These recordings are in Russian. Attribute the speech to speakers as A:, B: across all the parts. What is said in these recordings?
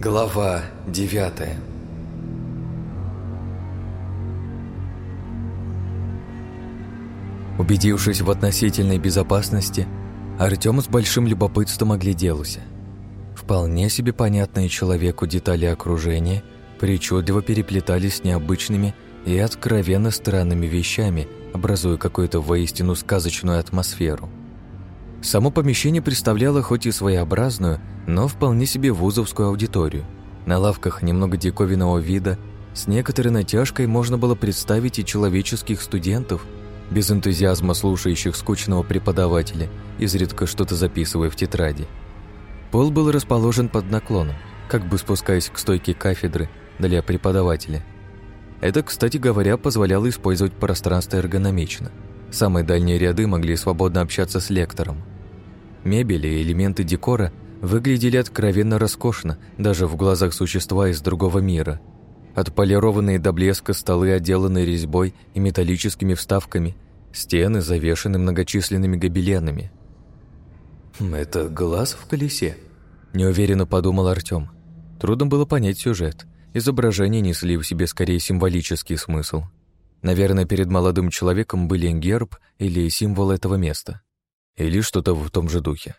A: Глава девятая Убедившись в относительной безопасности, Артем с большим любопытством огляделся. Вполне себе понятные человеку детали окружения причудливо переплетались с необычными и откровенно странными вещами, образуя какую-то воистину сказочную атмосферу. Само помещение представляло хоть и своеобразную, но вполне себе вузовскую аудиторию. На лавках немного диковинного вида, с некоторой натяжкой можно было представить и человеческих студентов, без энтузиазма слушающих скучного преподавателя, изредка что-то записывая в тетради. Пол был расположен под наклоном, как бы спускаясь к стойке кафедры для преподавателя. Это, кстати говоря, позволяло использовать пространство эргономично. Самые дальние ряды могли свободно общаться с лектором. Мебель и элементы декора выглядели откровенно роскошно, даже в глазах существа из другого мира. Отполированные до блеска столы, отделанные резьбой и металлическими вставками, стены завешены многочисленными гобеленами. «Хм, «Это глаз в колесе?» – неуверенно подумал Артём. Трудно было понять сюжет. Изображения несли в себе скорее символический смысл. Наверное, перед молодым человеком были герб или символ этого места. Или что-то в том же духе.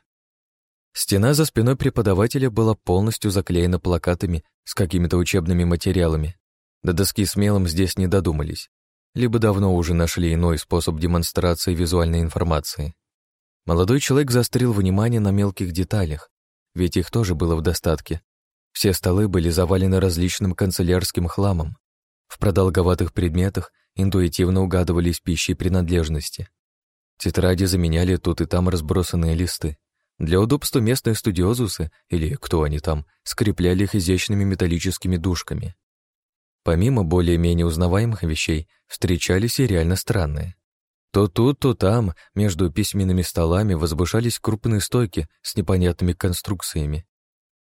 A: Стена за спиной преподавателя была полностью заклеена плакатами с какими-то учебными материалами. До доски смелым здесь не додумались. Либо давно уже нашли иной способ демонстрации визуальной информации. Молодой человек заострил внимание на мелких деталях, ведь их тоже было в достатке. Все столы были завалены различным канцелярским хламом. В продолговатых предметах интуитивно угадывались пищи и принадлежности. Тетради заменяли тут и там разбросанные листы. Для удобства местные студиозусы, или кто они там, скрепляли их изящными металлическими дужками. Помимо более-менее узнаваемых вещей, встречались и реально странные. То тут, то там, между письменными столами возвышались крупные стойки с непонятными конструкциями.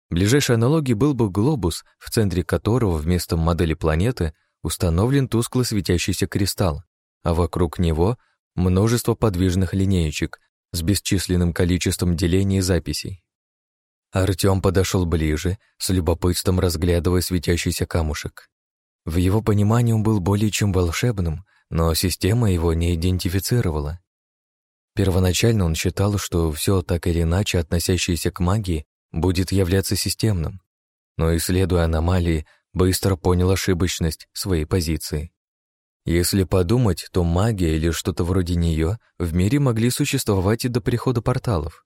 A: Ближайшей аналогией был бы глобус, в центре которого вместо модели планеты установлен тускло светящийся кристалл, а вокруг него множество подвижных линеечек, с бесчисленным количеством делений и записей. Артём подошел ближе, с любопытством разглядывая светящийся камушек. В его понимании он был более чем волшебным, но система его не идентифицировала. Первоначально он считал, что все так или иначе относящееся к магии будет являться системным, но, исследуя аномалии, быстро понял ошибочность своей позиции. Если подумать, то магия или что-то вроде нее в мире могли существовать и до прихода порталов.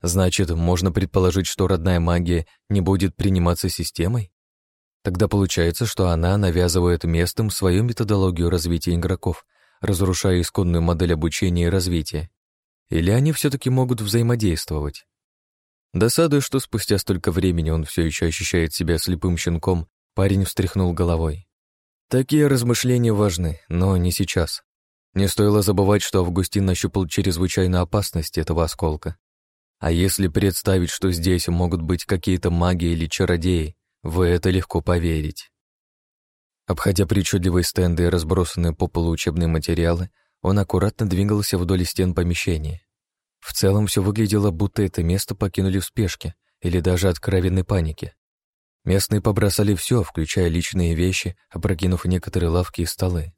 A: Значит, можно предположить, что родная магия не будет приниматься системой? Тогда получается, что она навязывает местным свою методологию развития игроков, разрушая исконную модель обучения и развития. Или они все-таки могут взаимодействовать? Досадуя, что спустя столько времени он все еще ощущает себя слепым щенком, парень встряхнул головой. Такие размышления важны, но не сейчас. Не стоило забывать, что Августин нащупал чрезвычайную опасность этого осколка. А если представить, что здесь могут быть какие-то маги или чародеи, в это легко поверить. Обходя причудливые стенды и разбросанные по полу учебные материалы, он аккуратно двигался вдоль стен помещения. В целом все выглядело, будто это место покинули в спешке или даже откровенной панике. Местные побросали все, включая личные вещи, опрокинув некоторые лавки и столы.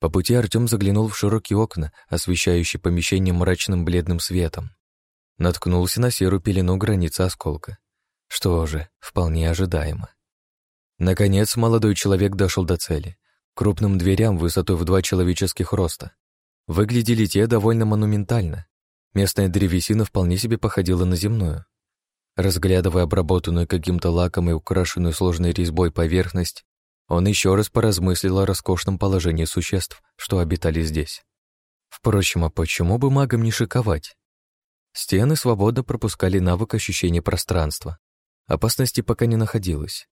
A: По пути Артем заглянул в широкие окна, освещающие помещение мрачным бледным светом. Наткнулся на серую пелену границы осколка. Что же, вполне ожидаемо. Наконец, молодой человек дошел до цели. Крупным дверям высотой в два человеческих роста. Выглядели те довольно монументально. Местная древесина вполне себе походила на земную. Разглядывая обработанную каким-то лаком и украшенную сложной резьбой поверхность, он еще раз поразмыслил о роскошном положении существ, что обитали здесь. Впрочем, а почему бы магам не шиковать? Стены свободно пропускали навык ощущения пространства. Опасности пока не находилось.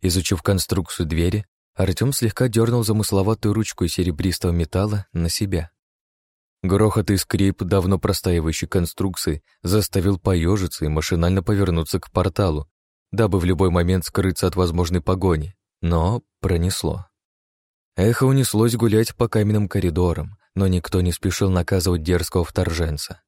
A: Изучив конструкцию двери, Артем слегка дернул замысловатую ручку из серебристого металла на себя. Грохот и скрип давно простаивающей конструкции заставил поежиться и машинально повернуться к порталу, дабы в любой момент скрыться от возможной погони. Но пронесло. Эхо унеслось гулять по каменным коридорам, но никто не спешил наказывать дерзкого вторженца.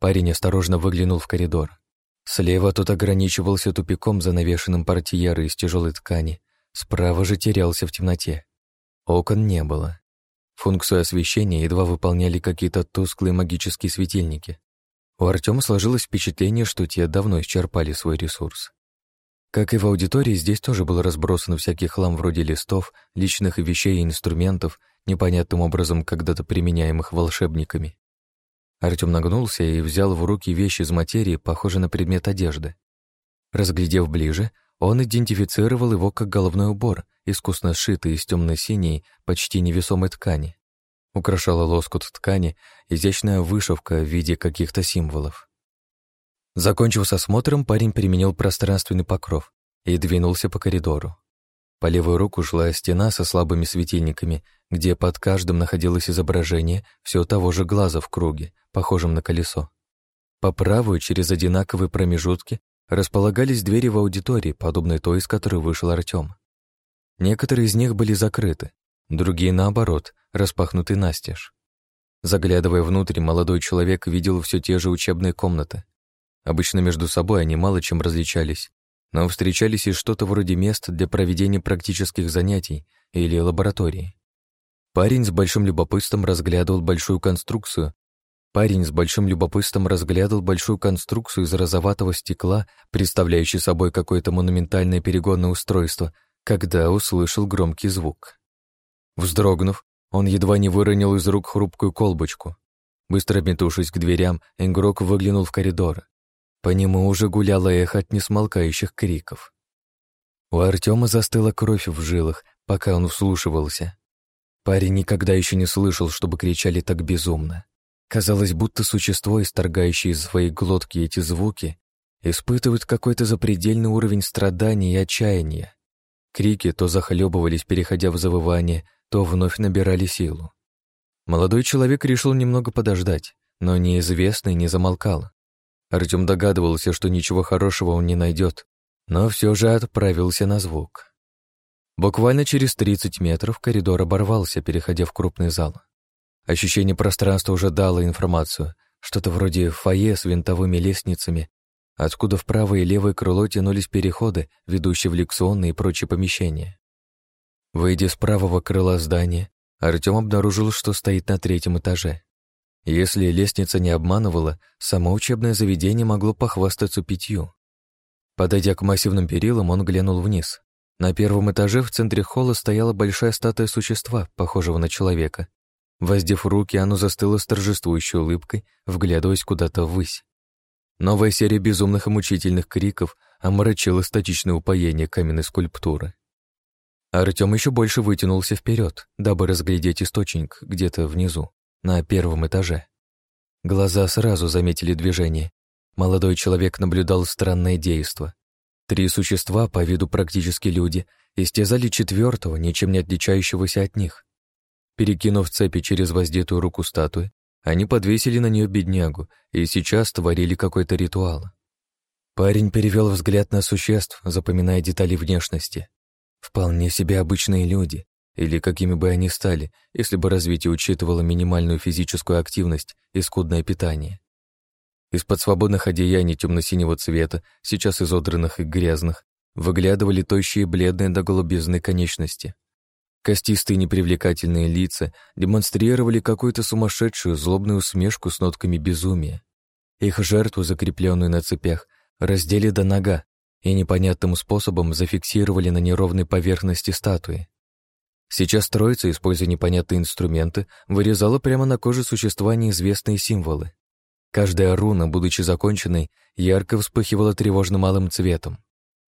A: Парень осторожно выглянул в коридор. Слева тот ограничивался тупиком, занавешенным портьерой из тяжелой ткани, справа же терялся в темноте. Окон не было. Функцию освещения едва выполняли какие-то тусклые магические светильники. У Артема сложилось впечатление, что те давно исчерпали свой ресурс. Как и в аудитории, здесь тоже был разбросан всякий хлам вроде листов, личных вещей и инструментов, непонятным образом когда-то применяемых волшебниками. Артем нагнулся и взял в руки вещи из материи, похожие на предмет одежды. Разглядев ближе, он идентифицировал его как головной убор, искусно сшитый из темно-синей, почти невесомой ткани. Украшала лоскут ткани изящная вышивка в виде каких-то символов. Закончив с осмотром, парень применил пространственный покров и двинулся по коридору. По левую руку шла стена со слабыми светильниками, где под каждым находилось изображение все того же глаза в круге, похожем на колесо. По правую, через одинаковые промежутки, располагались двери в аудитории, подобной той, из которой вышел Артем. Некоторые из них были закрыты, другие, наоборот, распахнуты настежь. Заглядывая внутрь, молодой человек видел все те же учебные комнаты, Обычно между собой они мало чем различались, но встречались и что-то вроде мест для проведения практических занятий или лаборатории. Парень с большим любопытством разглядывал большую конструкцию. Парень с большим любопытством разглядывал большую конструкцию из розоватого стекла, представляющую собой какое-то монументальное перегонное устройство, когда услышал громкий звук. Вздрогнув, он едва не выронил из рук хрупкую колбочку. Быстро метнувшись к дверям, Энгрок выглянул в коридор. По нему уже гуляло эхо от несмолкающих криков. У Артема застыла кровь в жилах, пока он вслушивался. Парень никогда еще не слышал, чтобы кричали так безумно. Казалось, будто существо, исторгающее из своей глотки эти звуки, испытывает какой-то запредельный уровень страданий и отчаяния. Крики то захлебывались, переходя в завывание, то вновь набирали силу. Молодой человек решил немного подождать, но неизвестный не замолкал. Артем догадывался, что ничего хорошего он не найдет, но все же отправился на звук. Буквально через 30 метров коридор оборвался, переходя в крупный зал. Ощущение пространства уже дало информацию, что-то вроде фойе с винтовыми лестницами, откуда в правое и левое крыло тянулись переходы, ведущие в лекционные и прочие помещения. Выйдя с правого крыла здания, Артем обнаружил, что стоит на третьем этаже. Если лестница не обманывала, само учебное заведение могло похвастаться пятью. Подойдя к массивным перилам, он глянул вниз. На первом этаже в центре холла стояла большая статуя существа, похожего на человека. Воздев руки, оно застыло с торжествующей улыбкой, вглядываясь куда-то ввысь. Новая серия безумных и мучительных криков омрачила статичное упоение каменной скульптуры. Артем еще больше вытянулся вперед, дабы разглядеть источник где-то внизу на первом этаже. Глаза сразу заметили движение. Молодой человек наблюдал странное действо. Три существа, по виду практически люди, истязали четвертого, ничем не отличающегося от них. Перекинув цепи через воздетую руку статуи, они подвесили на нее беднягу и сейчас творили какой-то ритуал. Парень перевел взгляд на существ, запоминая детали внешности. Вполне себе обычные люди, или какими бы они стали, если бы развитие учитывало минимальную физическую активность и скудное питание. Из-под свободных одеяний темно-синего цвета, сейчас изодранных и грязных, выглядывали тощие бледные до голубизны конечности. Костистые непривлекательные лица демонстрировали какую-то сумасшедшую злобную усмешку с нотками безумия. Их жертву, закрепленную на цепях, раздели до нога и непонятным способом зафиксировали на неровной поверхности статуи. Сейчас троица, используя непонятные инструменты, вырезала прямо на коже существа неизвестные символы. Каждая руна, будучи законченной, ярко вспыхивала тревожным малым цветом.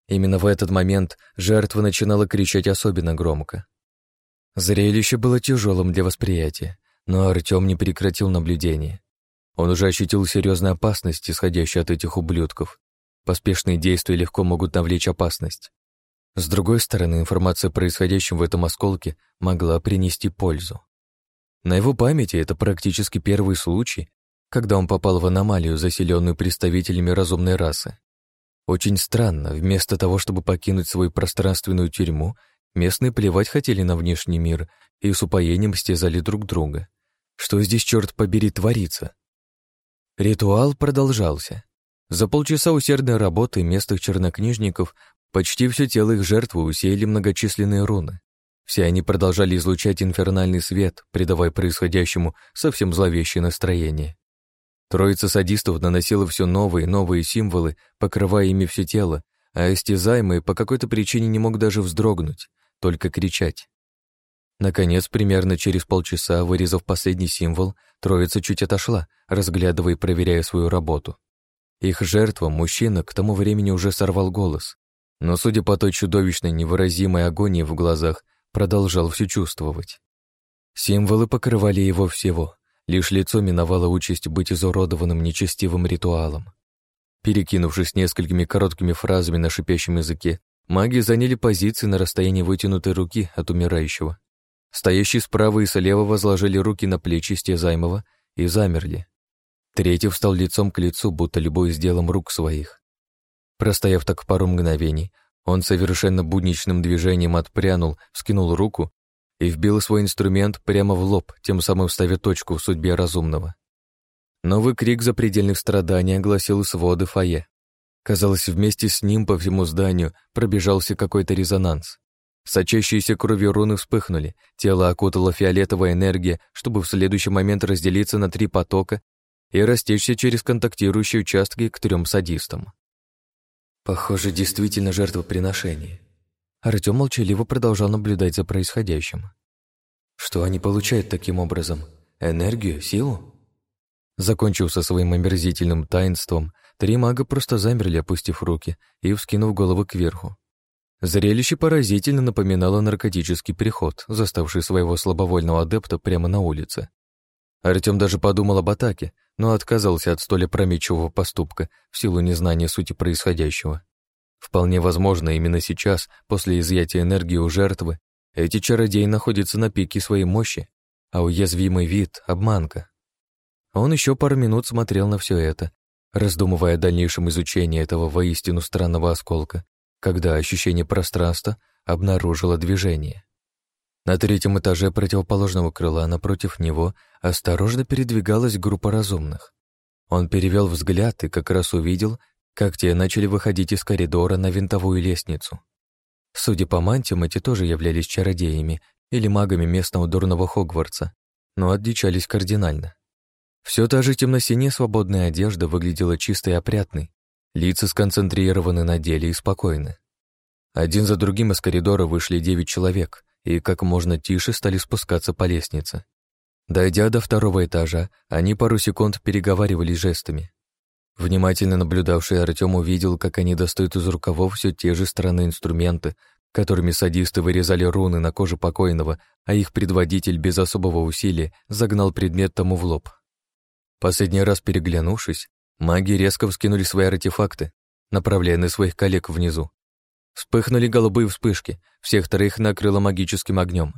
A: Именно в этот момент жертва начинала кричать особенно громко. Зрелище было тяжелым для восприятия, но Артем не прекратил наблюдение. Он уже ощутил серьезную опасность, исходящую от этих ублюдков. Поспешные действия легко могут навлечь опасность. С другой стороны, информация о происходящем в этом осколке могла принести пользу. На его памяти это практически первый случай, когда он попал в аномалию, заселенную представителями разумной расы. Очень странно, вместо того, чтобы покинуть свою пространственную тюрьму, местные плевать хотели на внешний мир и с упоением стезали друг друга. Что здесь, черт побери, творится? Ритуал продолжался. За полчаса усердной работы местных чернокнижников почти все тело их жертвы усеяли многочисленные руны. Все они продолжали излучать инфернальный свет, придавая происходящему совсем зловещее настроение. Троица садистов наносила все новые и новые символы, покрывая ими все тело, а истязаемый по какой-то причине не мог даже вздрогнуть, только кричать. Наконец, примерно через полчаса, вырезав последний символ, троица чуть отошла, разглядывая и проверяя свою работу. Их жертва, мужчина, к тому времени уже сорвал голос, но, судя по той чудовищной невыразимой агонии в глазах, продолжал все чувствовать. Символы покрывали его всего, лишь лицо миновало участь быть изуродованным нечестивым ритуалом. Перекинувшись несколькими короткими фразами на шипящем языке, маги заняли позиции на расстоянии вытянутой руки от умирающего. Стоящие справа и слева возложили руки на плечи стезаемого и замерли. Третий встал лицом к лицу, будто любой с делом рук своих. Простояв так пару мгновений, он совершенно будничным движением отпрянул, скинул руку и вбил свой инструмент прямо в лоб, тем самым ставя точку в судьбе разумного. Новый крик запредельных страданий огласил своды фойе. Казалось, вместе с ним по всему зданию пробежался какой-то резонанс. Сочащиеся кровью руны вспыхнули, тело окутала фиолетовая энергия, чтобы в следующий момент разделиться на три потока и растечься через контактирующие участки к трем садистам. Похоже, действительно жертвоприношение. Артём молчаливо продолжал наблюдать за происходящим. Что они получают таким образом? Энергию? Силу? Закончив со своим омерзительным таинством, три мага просто замерли, опустив руки и вскинув головы кверху. Зрелище поразительно напоминало наркотический переход, заставший своего слабовольного адепта прямо на улице. Артём даже подумал об атаке, но отказался от столь опрометчивого поступка в силу незнания сути происходящего. Вполне возможно, именно сейчас, после изъятия энергии у жертвы, эти чародеи находятся на пике своей мощи, а уязвимый вид — обманка. Он еще пару минут смотрел на все это, раздумывая о дальнейшем изучении этого воистину странного осколка, когда ощущение пространства обнаружило движение. На третьем этаже противоположного крыла напротив него осторожно передвигалась группа разумных. Он перевел взгляд и как раз увидел, как те начали выходить из коридора на винтовую лестницу. Судя по мантиям, эти тоже являлись чародеями или магами местного дурного Хогвартса, но отличались кардинально. Все та же темно-синяя свободная одежда выглядела чистой и опрятной, лица сконцентрированы на деле и спокойны. Один за другим из коридора вышли девять человек и как можно тише стали спускаться по лестнице. Дойдя до второго этажа, они пару секунд переговаривались жестами. Внимательно наблюдавший Артем увидел, как они достают из рукавов все те же странные инструменты, которыми садисты вырезали руны на коже покойного, а их предводитель без особого усилия загнал предмет тому в лоб. Последний раз переглянувшись, маги резко вскинули свои артефакты, направляя на своих коллег внизу. Вспыхнули голубые вспышки, всех троих накрыло магическим огнем.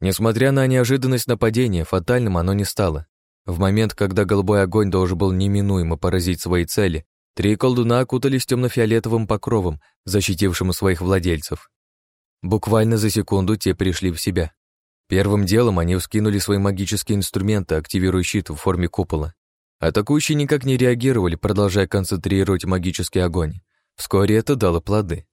A: Несмотря на неожиданность нападения, фатальным оно не стало. В момент, когда голубой огонь должен был неминуемо поразить свои цели, три колдуна окутались темно-фиолетовым покровом, защитившим своих владельцев. Буквально за секунду те пришли в себя. Первым делом они вскинули свои магические инструменты, активируя щит в форме купола. Атакующие никак не реагировали, продолжая концентрировать магический огонь. Вскоре это дало плоды.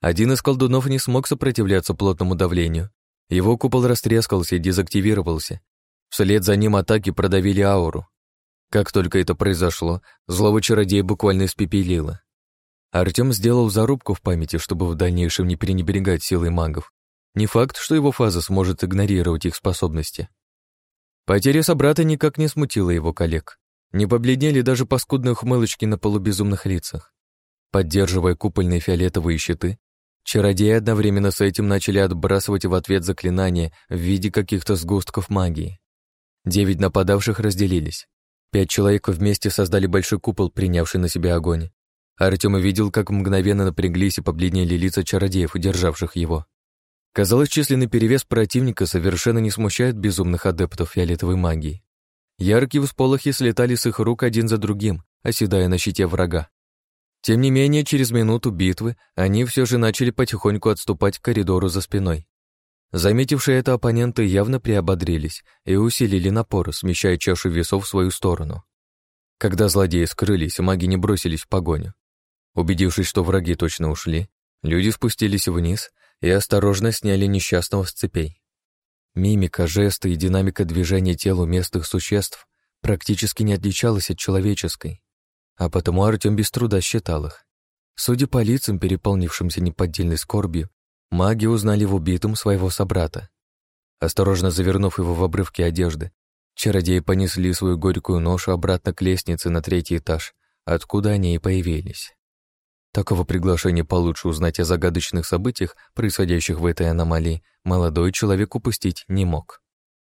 A: Один из колдунов не смог сопротивляться плотному давлению. Его купол растрескался и дезактивировался, Вслед за ним атаки продавили ауру. Как только это произошло, злого чародея буквально испепелило. Артем сделал зарубку в памяти, чтобы в дальнейшем не пренебрегать силой магов. Не факт, что его фаза сможет игнорировать их способности. Потеря собрата никак не смутила его коллег. Не побледнели даже паскудные ухмылочки на полубезумных лицах. Поддерживая купольные фиолетовые щиты, чародеи одновременно с этим начали отбрасывать в ответ заклинания в виде каких-то сгустков магии. Девять нападавших разделились. Пять человек вместе создали большой купол, принявший на себя огонь. Артем увидел, как мгновенно напряглись и побледнели лица чародеев, державших его. Казалось, численный перевес противника совершенно не смущает безумных адептов фиолетовой магии. Яркие всполохи слетали с их рук один за другим, оседая на щите врага. Тем не менее, через минуту битвы они все же начали потихоньку отступать к коридору за спиной. Заметившие это оппоненты явно приободрились и усилили напор, смещая чашу весов в свою сторону. Когда злодеи скрылись, маги не бросились в погоню. Убедившись, что враги точно ушли, люди спустились вниз и осторожно сняли несчастного с цепей. Мимика, жесты и динамика движения тела местных существ практически не отличалась от человеческой, а потому Артем без труда считал их. Судя по лицам, переполнившимся неподдельной скорбью, маги узнали в убитом своего собрата. Осторожно завернув его в обрывки одежды, чародеи понесли свою горькую ношу обратно к лестнице на третий этаж, откуда они и появились. Такого приглашения получше узнать о загадочных событиях, происходящих в этой аномалии, молодой человек упустить не мог.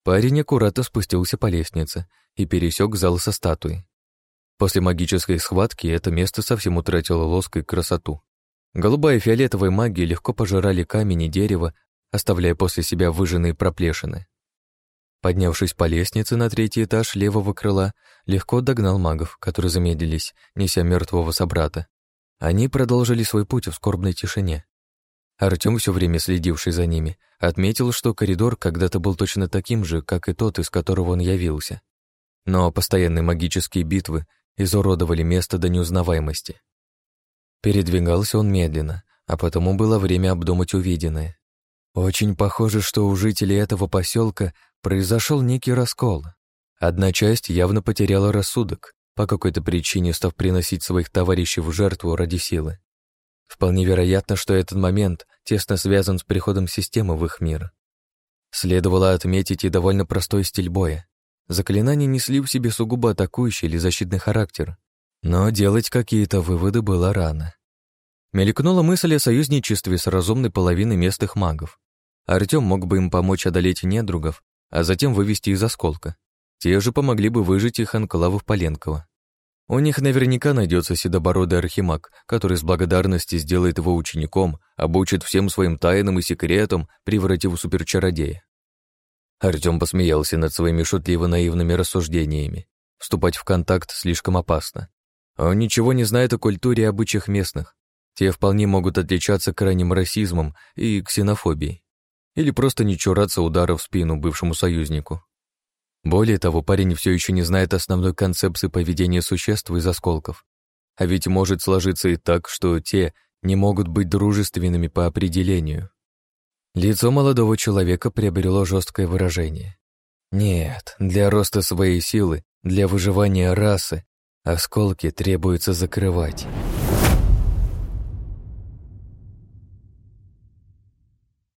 A: Парень аккуратно спустился по лестнице и пересек зал со статуей. После магической схватки это место совсем утратило лоск и красоту. Голубая и фиолетовая магии легко пожирали камень и дерево, оставляя после себя выжженные проплешины. Поднявшись по лестнице на третий этаж левого крыла, легко догнал магов, которые замедлились, неся мертвого собрата. Они продолжили свой путь в скорбной тишине. Артем, все время следивший за ними, отметил, что коридор когда-то был точно таким же, как и тот, из которого он явился. Но постоянные магические битвы изуродовали место до неузнаваемости. Передвигался он медленно, а потому было время обдумать увиденное. Очень похоже, что у жителей этого поселка произошел некий раскол. Одна часть явно потеряла рассудок, по какой-то причине став приносить своих товарищей в жертву ради силы. Вполне вероятно, что этот момент тесно связан с приходом системы в их мир. Следовало отметить и довольно простой стиль боя. Заклинания несли в себе сугубо атакующий или защитный характер, но делать какие-то выводы было рано. Мелькнула мысль о союзничестве с разумной половиной местных магов. Артём мог бы им помочь одолеть недругов, а затем вывести из осколка. Те же помогли бы выжить их анклавов Поленкова. У них наверняка найдется седобородый архимаг, который с благодарности сделает его учеником, обучит всем своим тайнам и секретам, превратив в суперчародея. Артём посмеялся над своими шутливо-наивными рассуждениями. Вступать в контакт слишком опасно. Он ничего не знает о культуре и обычаях местных. Те вполне могут отличаться крайним расизмом и ксенофобией. Или просто не чураться удара в спину бывшему союзнику. Более того, парень все еще не знает основной концепции поведения существ из осколков. А ведь может сложиться и так, что те не могут быть дружественными по определению. Лицо молодого человека приобрело жесткое выражение. Нет, для роста своей силы, для выживания расы, осколки требуется закрывать.